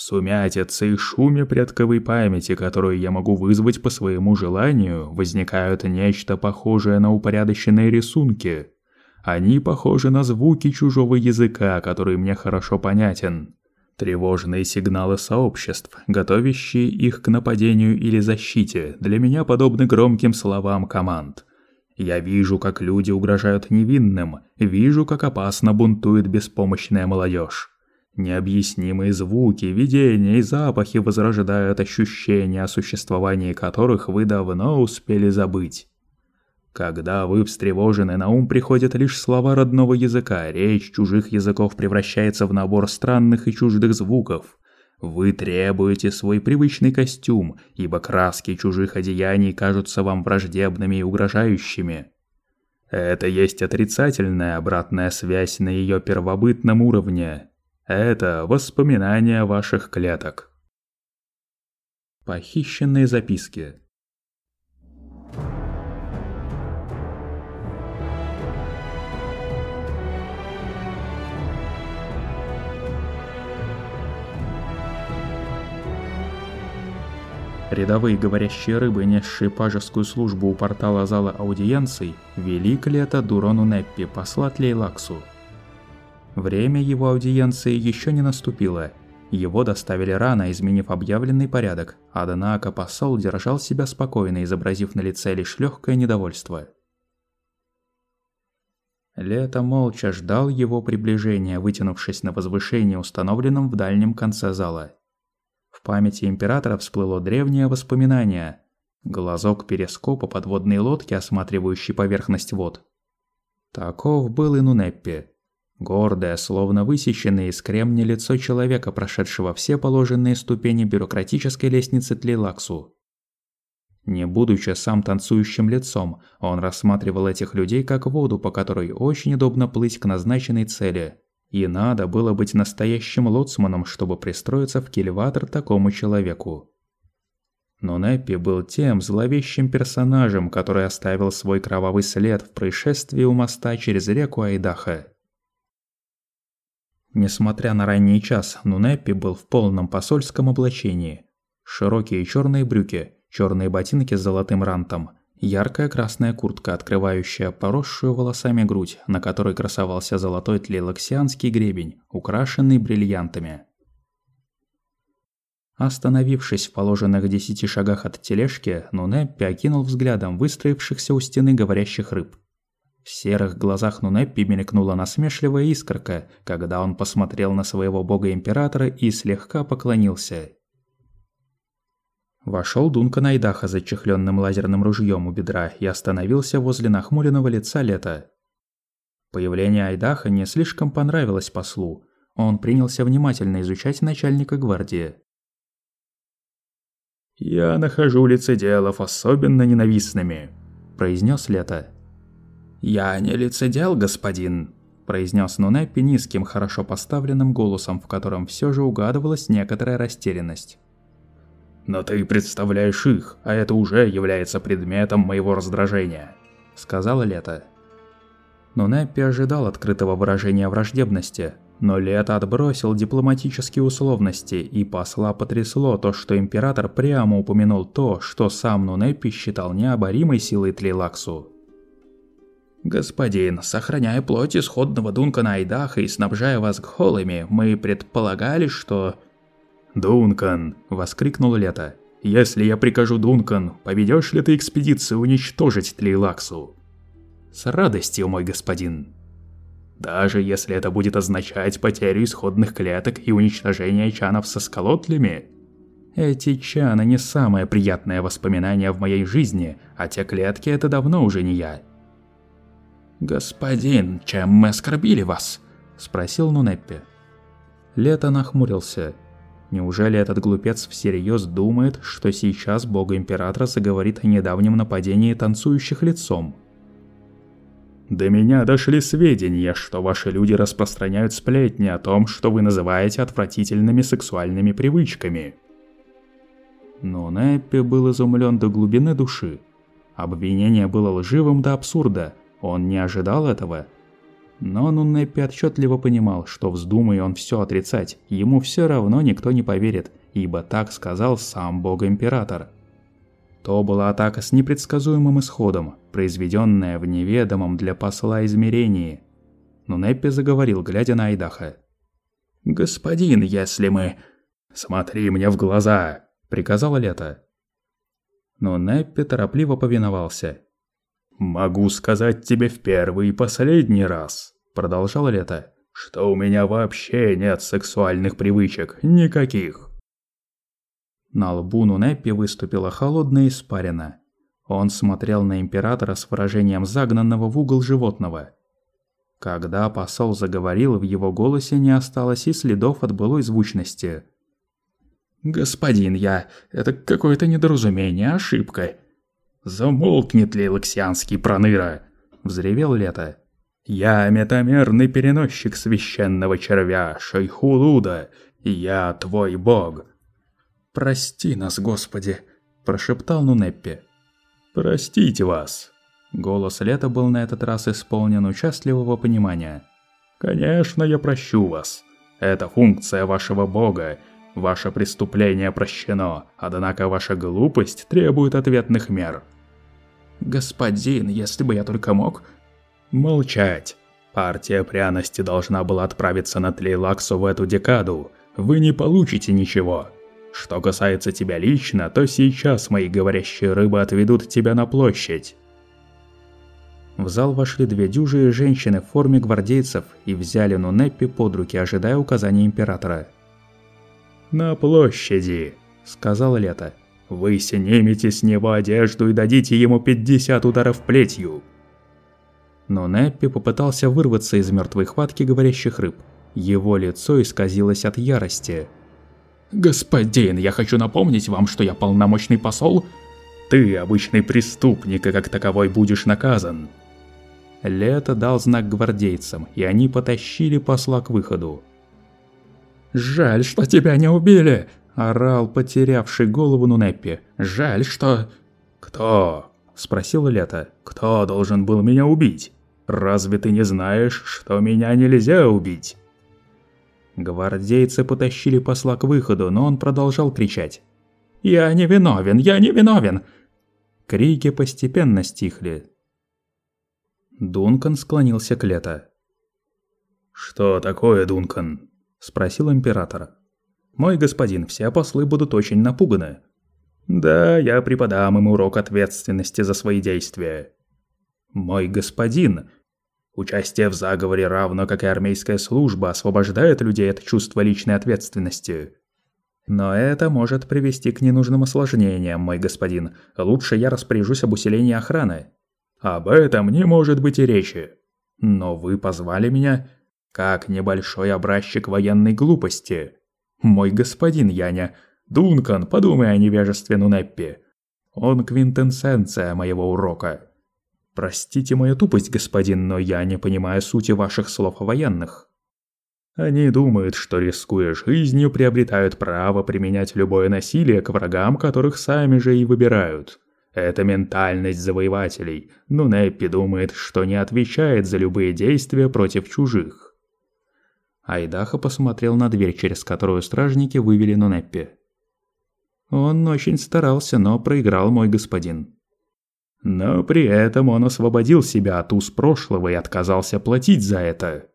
Сумятице и шуме предковой памяти, которую я могу вызвать по своему желанию, возникают нечто похожее на упорядоченные рисунки. Они похожи на звуки чужого языка, который мне хорошо понятен. Тревожные сигналы сообществ, готовящие их к нападению или защите, для меня подобны громким словам команд. Я вижу, как люди угрожают невинным, вижу, как опасно бунтует беспомощная молодежь. Необъяснимые звуки, видения и запахи возрождают ощущения, о существовании которых вы давно успели забыть. Когда вы встревожены, на ум приходят лишь слова родного языка, речь чужих языков превращается в набор странных и чуждых звуков. Вы требуете свой привычный костюм, ибо краски чужих одеяний кажутся вам враждебными и угрожающими. Это есть отрицательная обратная связь на ее первобытном уровне, это воспоминания ваших клеток. Похищенные записки. Рядовые говорящие рыбы, несшие пажескую службу у портала зала аудиенций, вели к лето Дурону Неппи послать Лейлаксу. Время его аудиенции еще не наступило. Его доставили рано, изменив объявленный порядок, однако посол держал себя спокойно, изобразив на лице лишь легкое недовольство. Лето молча ждал его приближения, вытянувшись на возвышении, установленном в дальнем конце зала. В памяти императора всплыло древнее воспоминание. Глазок перископа подводной лодки, осматривающей поверхность вод. Таков был и Нунеппи. Гордое, словно высеченное из кремня лицо человека, прошедшего все положенные ступени бюрократической лестницы Тлейлаксу. Не будучи сам танцующим лицом, он рассматривал этих людей как воду, по которой очень удобно плыть к назначенной цели. И надо было быть настоящим лоцманом, чтобы пристроиться в кильватор такому человеку. Но Неппи был тем зловещим персонажем, который оставил свой кровавый след в происшествии у моста через реку Айдаха. Несмотря на ранний час, Нунеппи был в полном посольском облачении. Широкие черные брюки, черные ботинки с золотым рантом, яркая красная куртка, открывающая поросшую волосами грудь, на которой красовался золотой тлелоксианский гребень, украшенный бриллиантами. Остановившись в положенных десяти шагах от тележки, Нунеппи окинул взглядом выстроившихся у стены говорящих рыб. В серых глазах Нунеппи мелькнула насмешливая искорка, когда он посмотрел на своего бога-императора и слегка поклонился. Вошел Дункан Айдаха за чехленным лазерным ружьем у бедра и остановился возле нахмуренного лица Лета. Появление Айдаха не слишком понравилось послу. Он принялся внимательно изучать начальника гвардии. «Я нахожу лицеделов особенно ненавистными», – произнес Лето. «Я не лицедел, господин», – произнес Нунеппи низким, хорошо поставленным голосом, в котором все же угадывалась некоторая растерянность. «Но ты представляешь их, а это уже является предметом моего раздражения», – сказала Лето. Нунеппи ожидал открытого выражения враждебности, но Лето отбросил дипломатические условности, и посла потрясло то, что император прямо упомянул то, что сам Нунеппи считал необоримой силой Тлейлаксу. «Господин, сохраняя плоть исходного Дункана Айдаха и снабжая вас гхолами, мы предполагали, что...» «Дункан!» – воскликнул Лето. «Если я прикажу, Дункан, поведешь ли ты экспедицию уничтожить Тлейлаксу?» «С радостью, мой господин!» «Даже если это будет означать потерю исходных клеток и уничтожение чанов со скалотлями?» Эти чаны не самое приятное воспоминание в моей жизни, а те клетки – это давно уже не я. «Господин, чем мы оскорбили вас?» – спросил Нунеппи. Лето нахмурился. Неужели этот глупец всерьез думает, что сейчас бога императора заговорит о недавнем нападении танцующих лицом? До меня дошли сведения, что ваши люди распространяют сплетни о том, что вы называете отвратительными сексуальными привычками. Но Неппи был изумлен до глубины души. Обвинение было лживым до абсурда – он не ожидал этого. Но Нунеппи отчетливо понимал, что вздумая он все отрицать, ему все равно никто не поверит, ибо так сказал сам бог-император. То была атака с непредсказуемым исходом, произведенная в неведомом для посла измерении. Нунеппи заговорил, глядя на Айдаха. «Господин, если мы...» «Смотри мне в глаза!» – приказал Лето. Но Неппи торопливо повиновался. «Могу сказать тебе в первый и последний раз», – продолжал Лето, – «что у меня вообще нет сексуальных привычек, никаких». На лбу Нунеппи выступила холодная испарина. Он смотрел на императора с выражением загнанного в угол животного. Когда посол заговорил, в его голосе не осталось и следов от былой звучности. «Господин, я... Это какое-то недоразумение, ошибка. «Замолкнет ли лаксианский проныра?» – взревел Лето. «Я метамерный переносчик священного червя, Шайхулуда, я твой бог». «Прости нас, Господи!» – прошептал Нунеппи. «Простите вас!» Голос Лета был на этот раз исполнен участливого понимания. «Конечно, я прощу вас. Это функция вашего бога, Ваше преступление прощено, однако ваша глупость требует ответных мер. Господин, если бы я только мог... Молчать. Партия пряности должна была отправиться на Тлейлаксу в эту декаду. Вы не получите ничего. Что касается тебя лично, то сейчас мои говорящие рыбы отведут тебя на площадь. В зал вошли две дюжие женщины в форме гвардейцев и взяли Нунеппи под руки, ожидая указания императора. «На площади», — сказал Лето. «Вы снимете с него одежду и дадите ему 50 ударов плетью». Но Неппи попытался вырваться из мертвой хватки говорящих рыб. Его лицо исказилось от ярости. «Господин, я хочу напомнить вам, что я полномочный посол. Ты обычный преступник, и как таковой будешь наказан». Лето дал знак гвардейцам, и они потащили посла к выходу. «Жаль, что тебя не убили!» – орал потерявший голову Нунеппи. «Жаль, что...» «Кто?» – спросил Лето. «Кто должен был меня убить? Разве ты не знаешь, что меня нельзя убить?» Гвардейцы потащили посла к выходу, но он продолжал кричать. «Я не виновен! Я не виновен!» Крики постепенно стихли. Дункан склонился к Лето. «Что такое, Дункан?» – спросил император. «Мой господин, все послы будут очень напуганы». «Да, я преподам им урок ответственности за свои действия». «Мой господин, участие в заговоре, равно как и армейская служба, освобождает людей от чувства личной ответственности». «Но это может привести к ненужным осложнениям, мой господин. Лучше я распоряжусь об усилении охраны». «Об этом не может быть и речи». «Но вы позвали меня...» как небольшой образчик военной глупости. Мой господин Яня, Дункан, подумай о невежестве Нунеппи. Он квинтэссенция моего урока. Простите мою тупость, господин, но я не понимаю сути ваших слов о военных. Они думают, что рискуя жизнью, приобретают право применять любое насилие к врагам, которых сами же и выбирают. Это ментальность завоевателей, но Неппи думает, что не отвечает за любые действия против чужих. Айдаха посмотрел на дверь, через которую стражники вывели Нунеппи. Он очень старался, но проиграл мой господин. Но при этом он освободил себя от уз прошлого и отказался платить за это.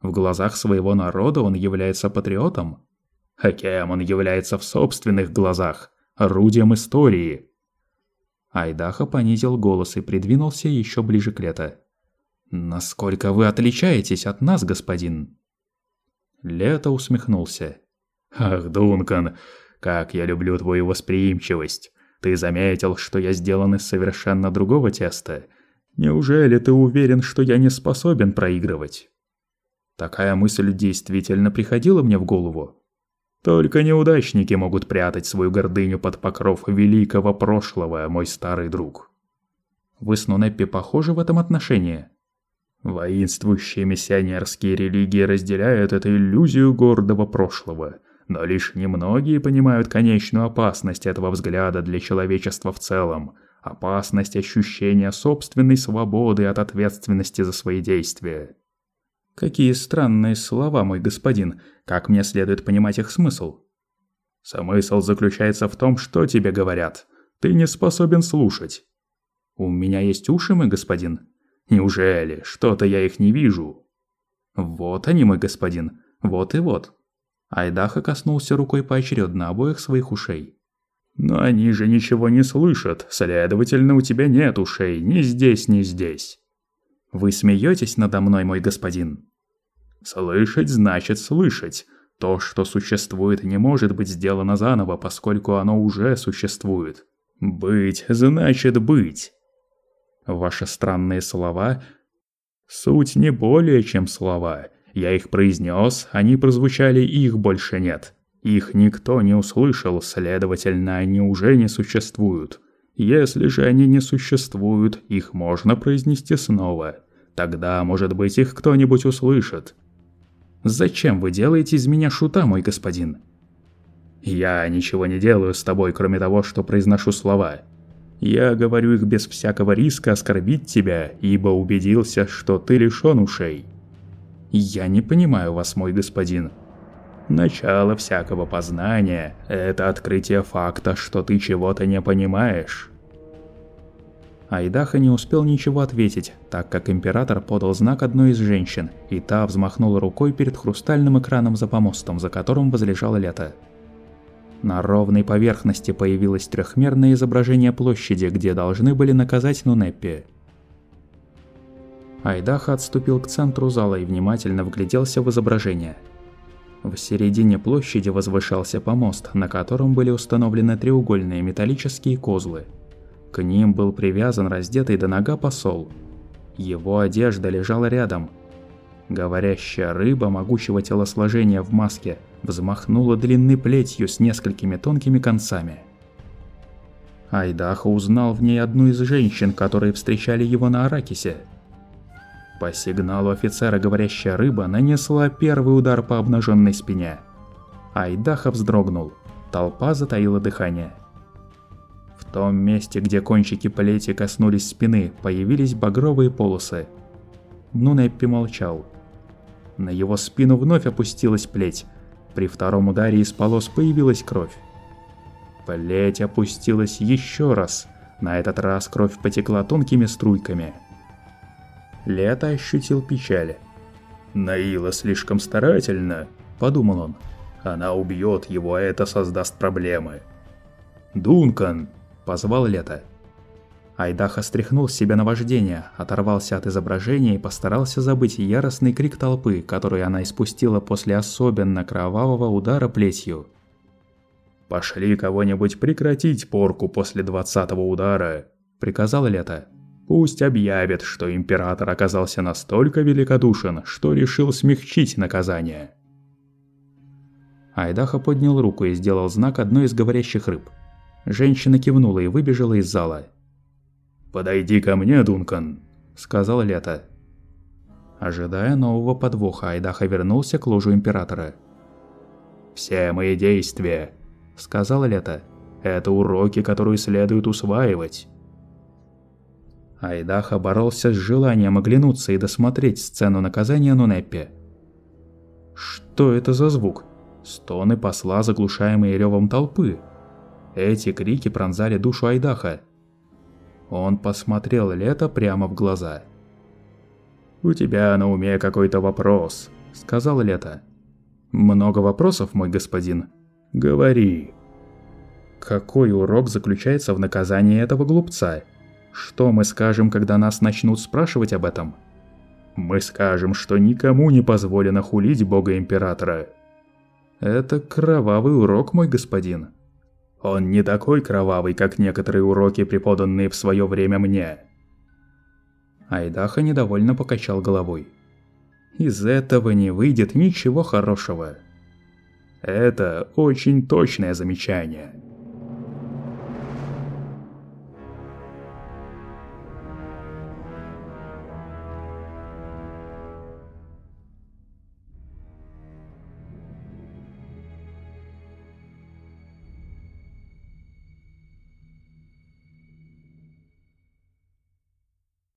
В глазах своего народа он является патриотом. А кем он является в собственных глазах? Орудием истории. Айдаха понизил голос и придвинулся еще ближе к Лето. «Насколько вы отличаетесь от нас, господин?» Лето усмехнулся. «Ах, Дункан, как я люблю твою восприимчивость. Ты заметил, что я сделан из совершенно другого теста? Неужели ты уверен, что я не способен проигрывать?» Такая мысль действительно приходила мне в голову. Только неудачники могут прятать свою гордыню под покров великого прошлого, мой старый друг. Вы с Нунеппи похожи в этом отношении? Воинствующие миссионерские религии разделяют эту иллюзию гордого прошлого, но лишь немногие понимают конечную опасность этого взгляда для человечества в целом, опасность ощущения собственной свободы от ответственности за свои действия. Какие странные слова, мой господин. Как мне следует понимать их смысл? Смысл заключается в том, что тебе говорят. Ты не способен слушать. У меня есть уши, мой господин. Неужели? Что-то я их не вижу. Вот они, мой господин. Вот и вот. Айдаха коснулся рукой поочередно обоих своих ушей. Но они же ничего не слышат, следовательно, у тебя нет ушей ни здесь, ни здесь. Вы смеетесь надо мной, мой господин? Слышать значит слышать. То, что существует, не может быть сделано заново, поскольку оно уже существует. Быть значит быть. Ваши странные слова суть не более чем слова. Я их произнес, они прозвучали, их больше нет. Их никто не услышал, следовательно, они уже не существуют. Если же они не существуют, их можно произнести снова. Тогда, может быть, их кто-нибудь услышит. Зачем вы делаете из меня шута, мой господин? Я ничего не делаю с тобой, кроме того, что произношу слова. Я говорю их без всякого риска оскорбить тебя, ибо убедился, что ты лишён ушей. Я не понимаю вас, мой господин. Начало всякого познания – это открытие факта, что ты чего-то не понимаешь. Айдаха не успел ничего ответить, так как император подал знак одной из женщин, и та взмахнула рукой перед хрустальным экраном за помостом, за которым возлежало лето. На ровной поверхности появилось трехмерное изображение площади, где должны были наказать Нунеппи. Айдаха отступил к центру зала и внимательно вгляделся в изображение. В середине площади возвышался помост, на котором были установлены треугольные металлические козлы. К ним был привязан раздетый до нога посол. Его одежда лежала рядом. Говорящая рыба могучего телосложения в маске – взмахнула длинной плетью с несколькими тонкими концами. Айдаха узнал в ней одну из женщин, которые встречали его на Аракисе. По сигналу офицера говорящая рыба нанесла первый удар по обнаженной спине. Айдаха вздрогнул. Толпа затаила дыхание. В том месте, где кончики плети коснулись спины, появились багровые полосы. Нунеппи молчал. На его спину вновь опустилась плеть, при втором ударе из полос появилась кровь. Плеть опустилась еще раз. На этот раз кровь потекла тонкими струйками. Лето ощутил печаль. «Наила слишком старательно», — подумал он. «Она убьет его, а это создаст проблемы». «Дункан!» — позвал Лето. Айдаха стряхнул с себя наваждение, оторвался от изображения и постарался забыть яростный крик толпы, который она испустила после особенно кровавого удара плетью. «Пошли кого-нибудь прекратить порку после двадцатого удара», — приказал Лето. «Пусть объявят, что император оказался настолько великодушен, что решил смягчить наказание». Айдаха поднял руку и сделал знак одной из говорящих рыб. Женщина кивнула и выбежала из зала. «Подойди ко мне, Дункан», — сказал Лето. Ожидая нового подвоха, Айдаха вернулся к ложу Императора. «Все мои действия», — сказал Лето, — «это уроки, которые следует усваивать». Айдаха боролся с желанием оглянуться и досмотреть сцену наказания Нунеппи. Что это за звук? Стоны посла, заглушаемые ревом толпы. Эти крики пронзали душу Айдаха. Он посмотрел Лето прямо в глаза. «У тебя на уме какой-то вопрос», — сказал Лето. «Много вопросов, мой господин?» «Говори». «Какой урок заключается в наказании этого глупца? Что мы скажем, когда нас начнут спрашивать об этом?» «Мы скажем, что никому не позволено хулить бога императора». «Это кровавый урок, мой господин», он не такой кровавый, как некоторые уроки, преподанные в свое время мне. Айдаха недовольно покачал головой. Из этого не выйдет ничего хорошего. Это очень точное замечание.